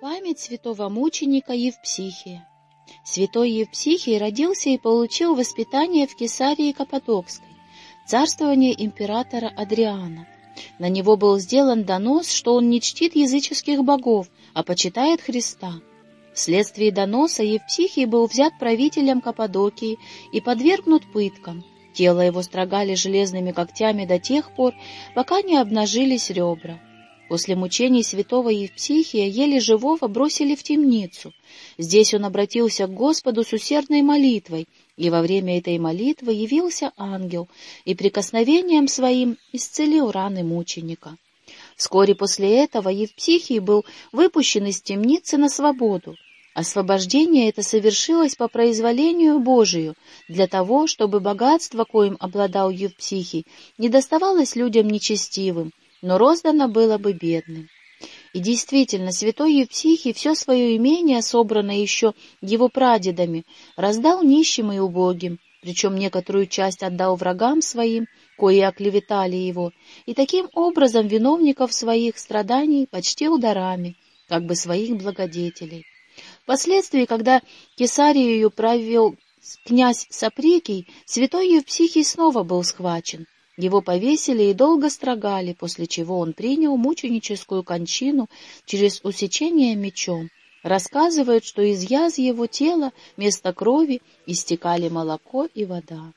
Память святого мученика Евпсихия. Святой Евпсихий родился и получил воспитание в Кесарии Каппадокской, царствование императора Адриана. На него был сделан донос, что он не чтит языческих богов, а почитает Христа. Вследствие доноса Евпсихий был взят правителем Каппадокии и подвергнут пыткам. Тело его строгали железными когтями до тех пор, пока не обнажились ребра. После мучений святого Евпсихия еле живого бросили в темницу. Здесь он обратился к Господу с усердной молитвой, и во время этой молитвы явился ангел и прикосновением своим исцелил раны мученика. Вскоре после этого Евпсихий был выпущен из темницы на свободу. Освобождение это совершилось по произволению Божию, для того, чтобы богатство, коим обладал Евпсихий, не доставалось людям нечестивым, но роздано было бы бедным. И действительно, святой Евпсихий все свое имение, собранное еще его прадедами, раздал нищим и убогим, причем некоторую часть отдал врагам своим, кои оклеветали его, и таким образом виновников своих страданий почтил дарами, как бы своих благодетелей. Впоследствии, когда Кесарию провел князь Саприкий, святой Евпсихий снова был схвачен, его повесили и долго строгали, после чего он принял мученическую кончину через усечение мечом. Рассказывают, что из яз его тела вместо крови истекали молоко и вода.